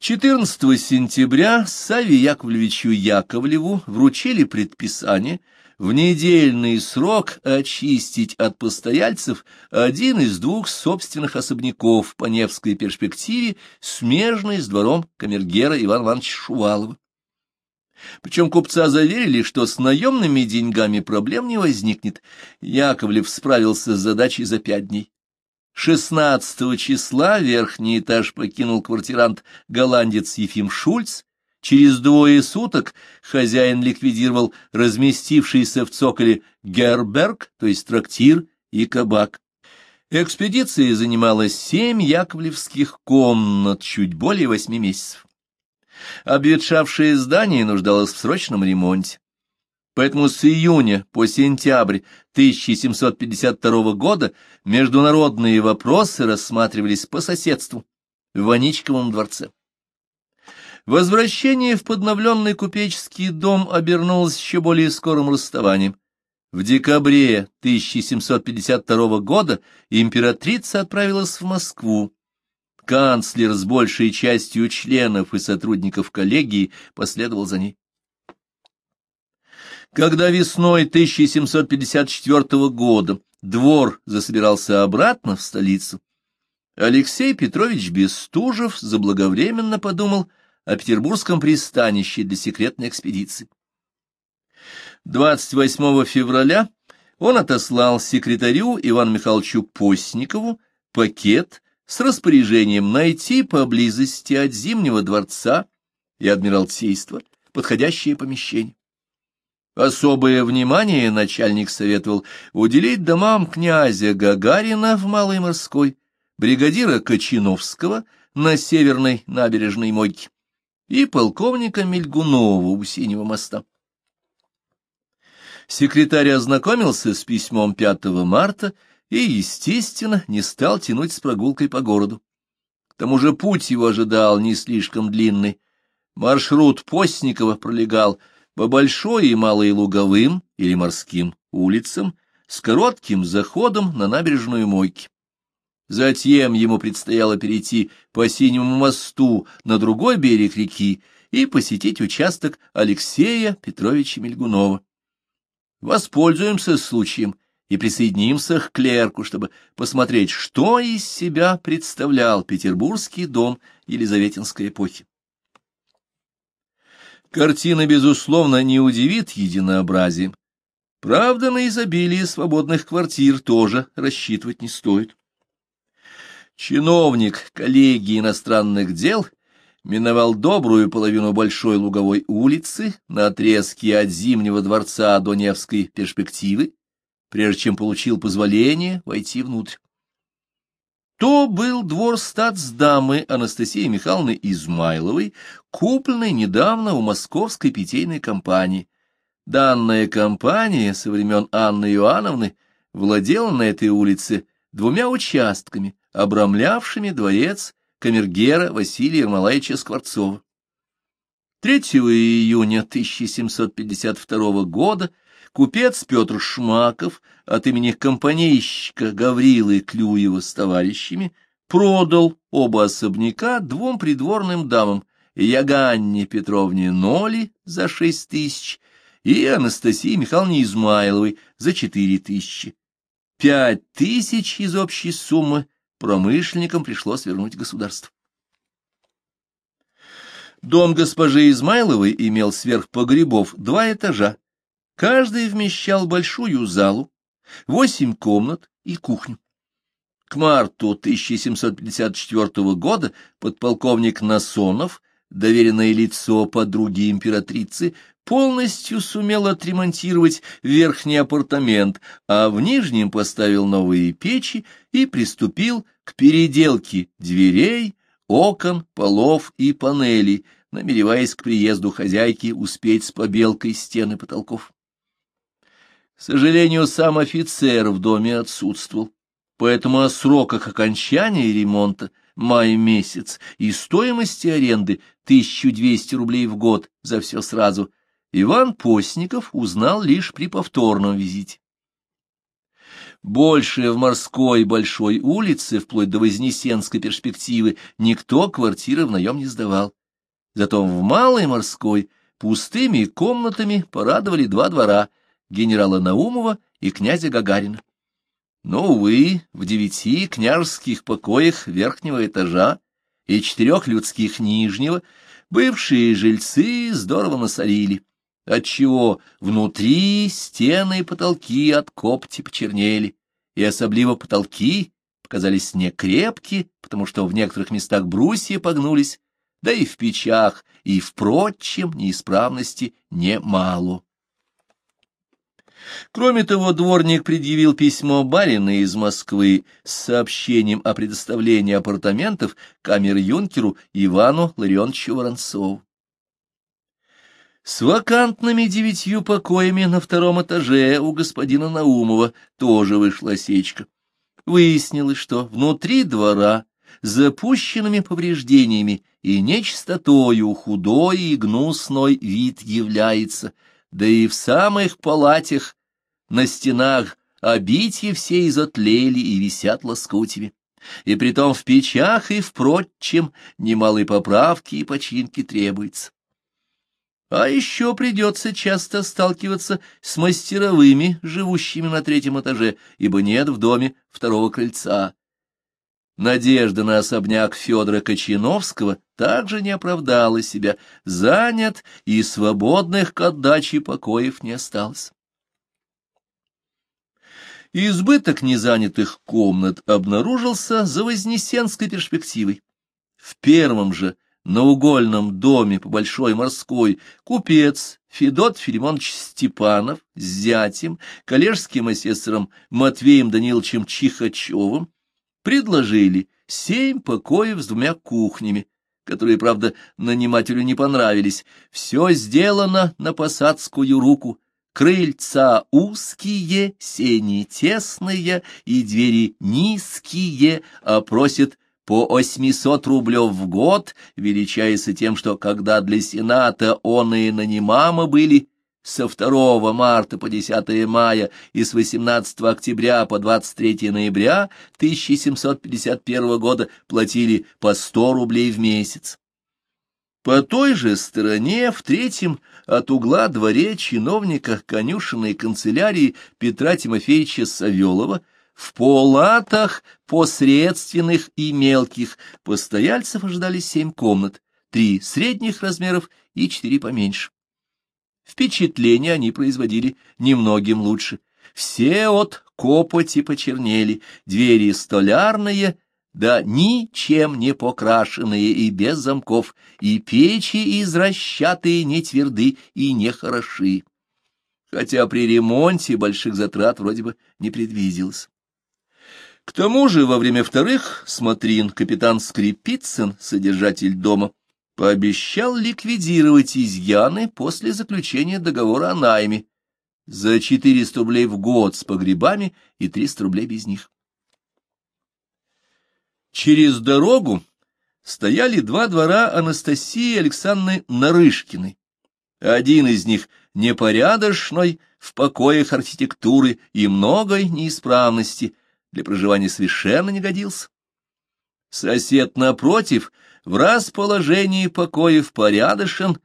14 сентября Саве Яковлевичу Яковлеву вручили предписание в недельный срок очистить от постояльцев один из двух собственных особняков по Невской перспективе, смежный с двором камергера Ивана Ивановича Шувалова. Причем купца заверили, что с наемными деньгами проблем не возникнет. Яковлев справился с задачей за пять дней. 16 числа верхний этаж покинул квартирант-голландец Ефим Шульц. Через двое суток хозяин ликвидировал разместившийся в цоколе Герберг, то есть трактир и кабак. Экспедиция занимала семь яковлевских комнат, чуть более восьми месяцев. Обветшавшее здание нуждалось в срочном ремонте. Поэтому с июня по сентябрь 1752 года международные вопросы рассматривались по соседству в Ваничковом дворце. Возвращение в подновленный купеческий дом обернулось еще более скорым расставанием. В декабре 1752 года императрица отправилась в Москву. Канцлер с большей частью членов и сотрудников коллегии последовал за ней. Когда весной 1754 года двор засобирался обратно в столицу, Алексей Петрович Бестужев заблаговременно подумал о петербургском пристанище для секретной экспедиции. 28 февраля он отослал секретарю Ивану Михайловичу Постникову пакет с распоряжением найти поблизости от Зимнего дворца и Адмиралтейства подходящее помещение. Особое внимание начальник советовал уделить домам князя Гагарина в Малой Морской, бригадира Кочиновского на Северной набережной Мойке и полковника Мельгунова у Синего моста. Секретарь ознакомился с письмом 5 марта и, естественно, не стал тянуть с прогулкой по городу. К тому же путь его ожидал не слишком длинный. Маршрут Постникова пролегал по Большой и Малой Луговым или Морским улицам с коротким заходом на набережную Мойки. Затем ему предстояло перейти по Синему мосту на другой берег реки и посетить участок Алексея Петровича Мельгунова. Воспользуемся случаем и присоединимся к клерку, чтобы посмотреть, что из себя представлял петербургский дом Елизаветинской эпохи. Картина, безусловно, не удивит единообразием. Правда, на изобилие свободных квартир тоже рассчитывать не стоит. Чиновник коллегии иностранных дел миновал добрую половину Большой Луговой улицы на отрезке от Зимнего дворца до Невской перспективы, прежде чем получил позволение войти внутрь. То был двор статсдамы Анастасии Михайловны Измайловой, купленный недавно у московской питейной компании. Данная компания со времен Анны Иоанновны владела на этой улице двумя участками, обрамлявшими дворец камергера Василия Ермолаевича Скворцова. 3 июня 1752 года купец Петр Шмаков от имени компанейщика Гаврилы Клюева с товарищами продал оба особняка двум придворным дамам, Яганне Петровне Ноли за шесть тысяч и Анастасии Михайловне Измайловой за четыре тысячи. Пять тысяч из общей суммы промышленникам пришлось вернуть государству. Дом госпожи Измайловой имел сверх погребов два этажа, Каждый вмещал большую залу, восемь комнат и кухню. К марту 1754 года подполковник Насонов, доверенное лицо подруги императрицы, полностью сумел отремонтировать верхний апартамент, а в нижнем поставил новые печи и приступил к переделке дверей, окон, полов и панелей, намереваясь к приезду хозяйки успеть с побелкой стены потолков. К сожалению, сам офицер в доме отсутствовал, поэтому о сроках окончания ремонта май месяц и стоимости аренды 1200 рублей в год за все сразу Иван Постников узнал лишь при повторном визите. Больше в морской большой улице, вплоть до Вознесенской перспективы, никто квартиры в наем не сдавал. Зато в малой морской пустыми комнатами порадовали два двора — генерала Наумова и князя Гагарина. Но, увы, в девяти княжеских покоях верхнего этажа и четырех людских нижнего бывшие жильцы здорово насорили, отчего внутри стены и потолки от копти почернели, и особливо потолки показались некрепки, потому что в некоторых местах брусья погнулись, да и в печах, и в прочем неисправности немало. Кроме того, дворник предъявил письмо барина из Москвы с сообщением о предоставлении апартаментов камер-юнкеру Ивану Ларионовичу Воронцову. С вакантными девятью покоями на втором этаже у господина Наумова тоже вышла осечка. Выяснилось, что внутри двора запущенными повреждениями и нечистотою худой и гнусной вид является, да и в самых палатях на стенах обитья все изотлели и висят лоскутями. И притом в печах и впрочем немалой поправки и починки требуется. А еще придется часто сталкиваться с мастеровыми, живущими на третьем этаже, ибо нет в доме второго крыльца. Надежда на особняк Федора Кочиновского также не оправдала себя, занят и свободных к отдаче покоев не осталось. Избыток незанятых комнат обнаружился за Вознесенской перспективой. В первом же наугольном доме по Большой Морской купец Федот Филимонович Степанов с зятем, коллежским асессором Матвеем Даниловичем Чихачевым предложили семь покоев с двумя кухнями, которые, правда, нанимателю не понравились. Все сделано на посадскую руку, Крыльца узкие, сени тесные и двери низкие, а просит по 800 рублев в год, величаясь тем, что когда для Сената он и нанимамо были, со 2 марта по 10 мая и с 18 октября по 23 ноября 1751 года платили по 100 рублей в месяц. По той же стороне, в третьем от угла дворе чиновника конюшенной канцелярии Петра Тимофеевича Савелова, в полатах посредственных и мелких постояльцев ожидали семь комнат, три средних размеров и четыре поменьше. Впечатление они производили немногим лучше. Все от копоти почернели, двери столярные — да ничем не покрашенные и без замков, и печи изращатые не тверды и не хороши, хотя при ремонте больших затрат вроде бы не предвиделось. К тому же во время вторых смотрин капитан Скрипицын, содержатель дома, пообещал ликвидировать изъяны после заключения договора о найме за 400 рублей в год с погребами и 300 рублей без них. Через дорогу стояли два двора Анастасии Александры Нарышкиной. Один из них непорядочный, в покоях архитектуры и многой неисправности, для проживания совершенно не годился. Сосед напротив в расположении покоев порядочен,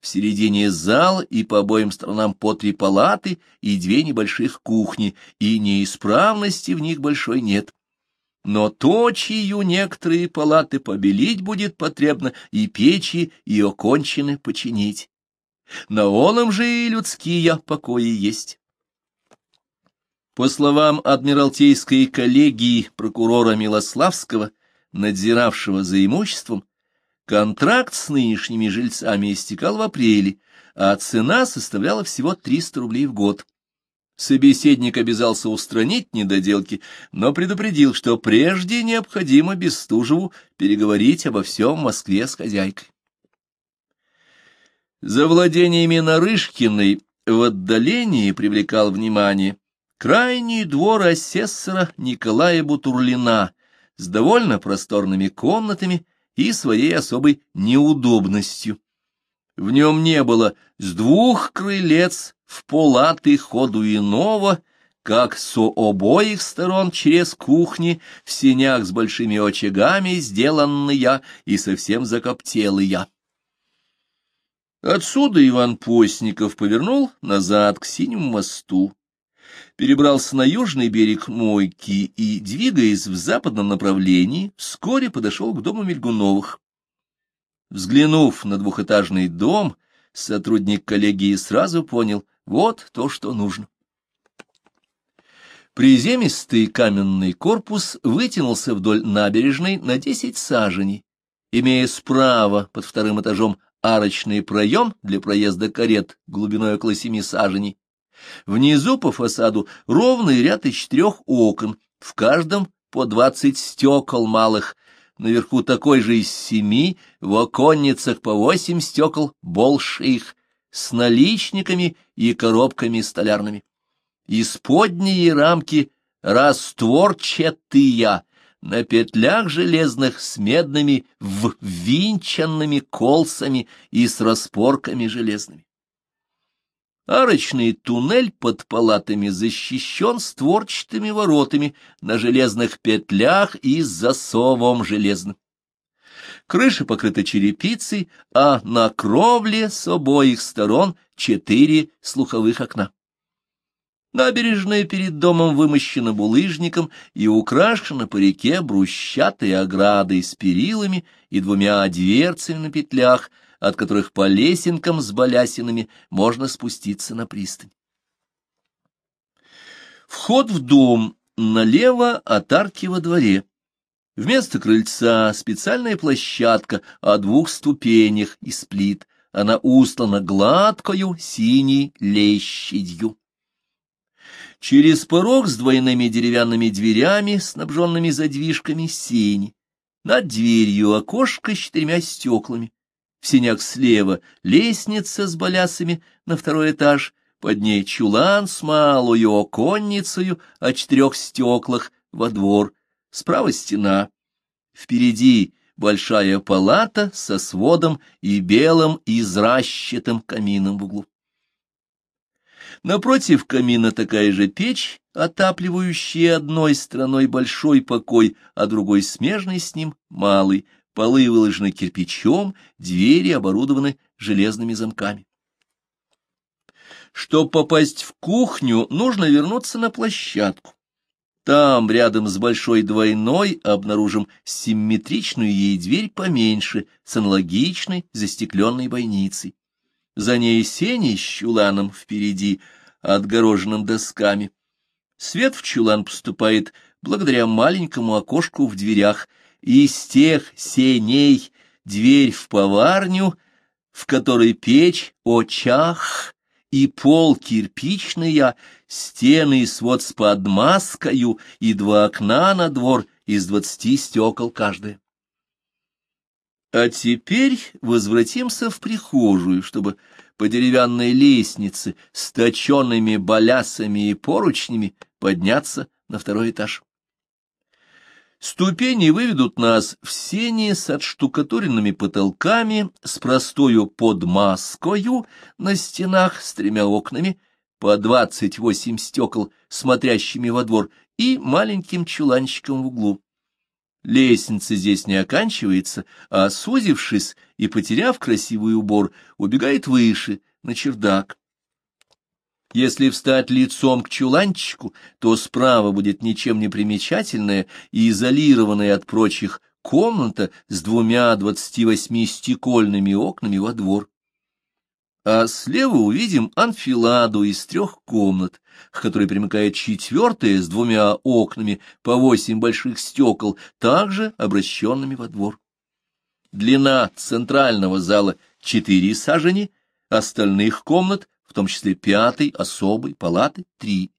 в середине зал и по обоим сторонам по три палаты и две небольших кухни, и неисправности в них большой нет но то, чью некоторые палаты побелить будет потребно, и печи, и окончены починить. На оном же и людские покои есть. По словам Адмиралтейской коллегии прокурора Милославского, надзиравшего за имуществом, контракт с нынешними жильцами истекал в апреле, а цена составляла всего 300 рублей в год. Собеседник обязался устранить недоделки, но предупредил, что прежде необходимо Бестужеву переговорить обо всем в Москве с хозяйкой. За владениями Нарышкиной в отдалении привлекал внимание крайний двор асессора Николая Бутурлина с довольно просторными комнатами и своей особой неудобностью. В нем не было с двух крылец в полаты ходу иного, как со обоих сторон через кухни в сенях с большими очагами сделанные и совсем закоптелые. Отсюда Иван Постников повернул назад к синему мосту, перебрался на южный берег Мойки и, двигаясь в западном направлении, вскоре подошел к дому Мельгуновых. Взглянув на двухэтажный дом, сотрудник коллегии сразу понял — вот то, что нужно. Приземистый каменный корпус вытянулся вдоль набережной на десять саженей, имея справа под вторым этажом арочный проем для проезда карет глубиной около семи саженей. Внизу по фасаду ровный ряд из четырех окон, в каждом по двадцать стекол малых, наверху такой же из семи, в оконницах по восемь стекол больших, с наличниками и коробками столярными. Исподние рамки растворчатые, на петлях железных с медными ввинченными колсами и с распорками железными. Арочный туннель под палатами защищен створчатыми воротами на железных петлях и засовом железным. Крыша покрыта черепицей, а на кровле с обоих сторон четыре слуховых окна. Набережная перед домом вымощена булыжником и украшена по реке брусчатой оградой с перилами и двумя дверцами на петлях, от которых по лесенкам с балясинами можно спуститься на пристань. Вход в дом налево от арки во дворе. Вместо крыльца специальная площадка о двух ступенях из плит. Она устлана гладкою синей лещадью. Через порог с двойными деревянными дверями, снабженными задвижками сени. Над дверью окошко с четырьмя стеклами. В сенях слева лестница с балясами на второй этаж, под ней чулан с малую оконницею о четырех стеклах во двор, справа стена. Впереди большая палата со сводом и белым изращетым камином в углу. Напротив камина такая же печь, отапливающая одной стороной большой покой, а другой смежный с ним малый, полы выложены кирпичом, двери оборудованы железными замками. Чтобы попасть в кухню, нужно вернуться на площадку. Там, рядом с большой двойной, обнаружим симметричную ей дверь поменьше, с аналогичной застекленной бойницей. За ней сени с чуланом впереди, отгороженным досками. Свет в чулан поступает благодаря маленькому окошку в дверях, из тех сеней дверь в поварню, в которой печь, очах и пол кирпичная, стены и свод с подмазкою и два окна на двор из двадцати стекол каждое. А теперь возвратимся в прихожую, чтобы по деревянной лестнице с точенными балясами и поручнями подняться на второй этаж. Ступени выведут нас в сени с отштукатуренными потолками, с простою подмазкою на стенах с тремя окнами, по двадцать восемь стекол, смотрящими во двор, и маленьким чуланчиком в углу. Лестница здесь не оканчивается, а, сузившись и потеряв красивый убор, убегает выше, на чердак. Если встать лицом к чуланчику, то справа будет ничем не примечательная и изолированная от прочих комната с двумя двадцати восьми стекольными окнами во двор. А слева увидим анфиладу из трех комнат, к которой примыкает четвертая с двумя окнами по восемь больших стекол, также обращенными во двор. Длина центрального зала четыре сажени, остальных комнат, в том числе пятой, особой, палаты, три.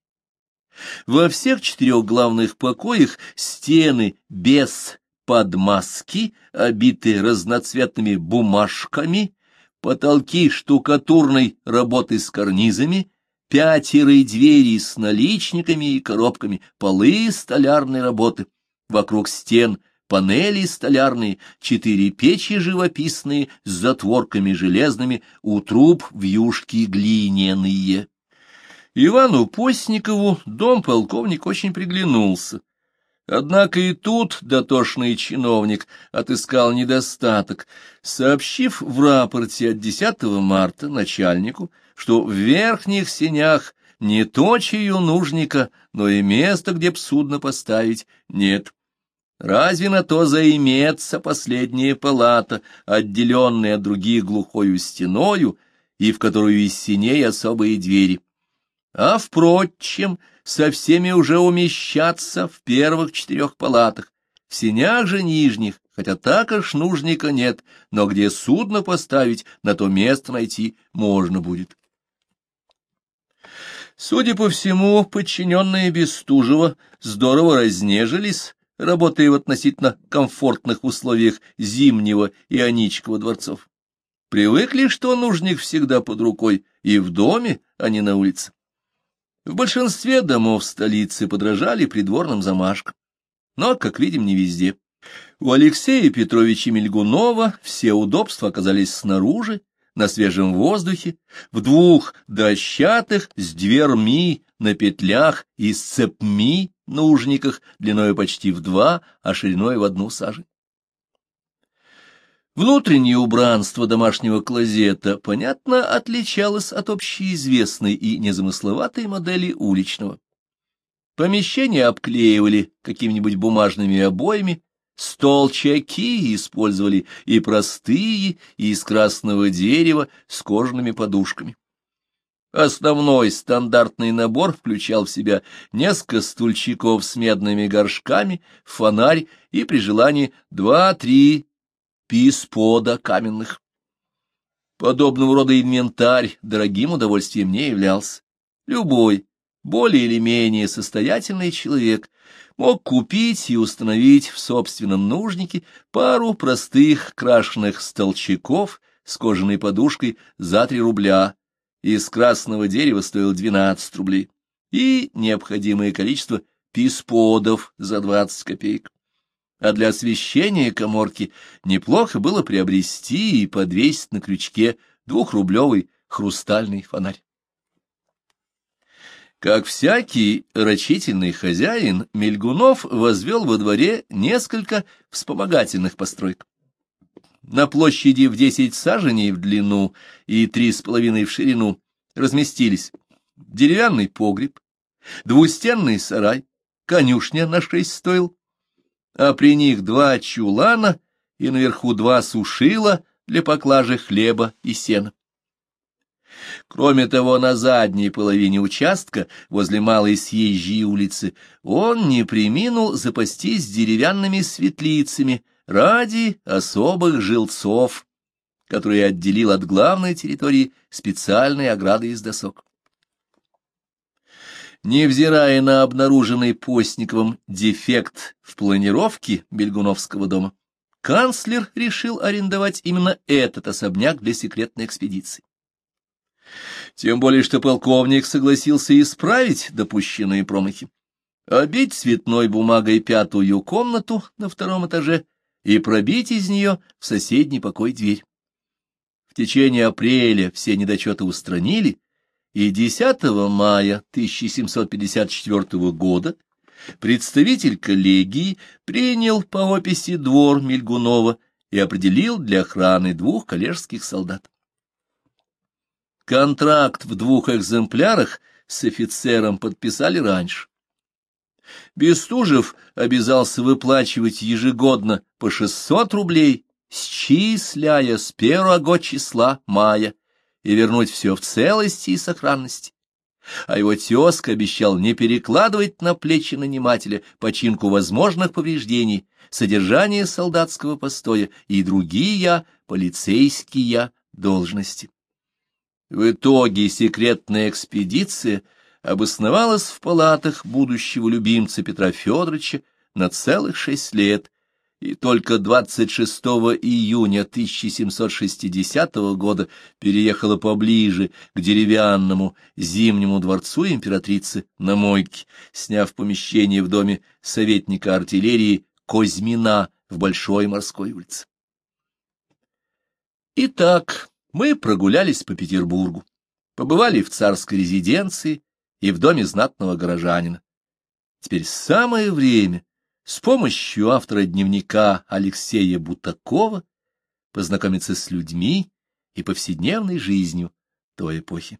Во всех четырех главных покоях стены без подмазки, обиты разноцветными бумажками, потолки штукатурной работы с карнизами, пятеры двери с наличниками и коробками, полы столярной работы, вокруг стен панели столярные, четыре печи живописные с затворками железными, у труб вьюшки глиняные. Ивану Постникову дом полковник очень приглянулся. Однако и тут дотошный чиновник отыскал недостаток, сообщив в рапорте от 10 марта начальнику, что в верхних сенях не то чью нужника, но и место, где б судно поставить, нет. Разве на то займется последняя палата, отделенная от других глухою стеною, и в которую из синей особые двери? А, впрочем, со всеми уже умещаться в первых четырех палатах, в синях же нижних, хотя так аж нужника нет, но где судно поставить, на то место найти можно будет. Судя по всему, подчиненные Бестужева здорово разнежились, работая в относительно комфортных условиях Зимнего и Аничкова дворцов. Привыкли, что нужник всегда под рукой, и в доме, а не на улице. В большинстве домов столицы подражали придворным замашкам, но, как видим, не везде. У Алексея Петровича Мельгунова все удобства оказались снаружи, на свежем воздухе, в двух дощатых с дверми на петлях и с цепми нужниках, длиной почти в два, а шириной в одну сажень. Внутреннее убранство домашнего клозета, понятно, отличалось от общеизвестной и незамысловатой модели уличного. Помещения обклеивали какими-нибудь бумажными обоями, Стол-чаки использовали и простые, и из красного дерева с кожаными подушками. Основной стандартный набор включал в себя несколько стульчиков с медными горшками, фонарь и, при желании, два-три писпода каменных. Подобного рода инвентарь дорогим удовольствием не являлся. Любой, более или менее состоятельный человек мог купить и установить в собственном нужнике пару простых крашеных столчаков с кожаной подушкой за три рубля, из красного дерева стоил двенадцать рублей, и необходимое количество писподов за двадцать копеек. А для освещения коморки неплохо было приобрести и подвесить на крючке двухрублевый хрустальный фонарь. Как всякий рачительный хозяин, Мельгунов возвел во дворе несколько вспомогательных построек. На площади в десять саженей в длину и три с половиной в ширину разместились деревянный погреб, двустенный сарай, конюшня на шесть стоил, а при них два чулана и наверху два сушила для поклажи хлеба и сена. Кроме того, на задней половине участка, возле малой съезжей улицы, он не приминул запастись деревянными светлицами ради особых жилцов, которые отделил от главной территории специальной ограды из досок. Невзирая на обнаруженный Постниковым дефект в планировке Бельгуновского дома, канцлер решил арендовать именно этот особняк для секретной экспедиции. Тем более, что полковник согласился исправить допущенные промахи, обить цветной бумагой пятую комнату на втором этаже и пробить из нее в соседний покой дверь. В течение апреля все недочеты устранили, и 10 мая 1754 года представитель коллегии принял по описи двор Мельгунова и определил для охраны двух коллежских солдат. Контракт в двух экземплярах с офицером подписали раньше. Бестужев обязался выплачивать ежегодно по 600 рублей, счисляя с первого числа мая, и вернуть все в целости и сохранности. А его тезка обещал не перекладывать на плечи нанимателя починку возможных повреждений, содержание солдатского постоя и другие полицейские должности. В итоге секретная экспедиция обосновалась в палатах будущего любимца Петра Федоровича на целых шесть лет, и только 26 июня 1760 года переехала поближе к деревянному зимнему дворцу императрицы на Мойке, сняв помещение в доме советника артиллерии Козьмина в Большой морской улице. Итак, мы прогулялись по Петербургу, побывали в царской резиденции и в доме знатного горожанина. Теперь самое время с помощью автора дневника Алексея Бутакова познакомиться с людьми и повседневной жизнью той эпохи.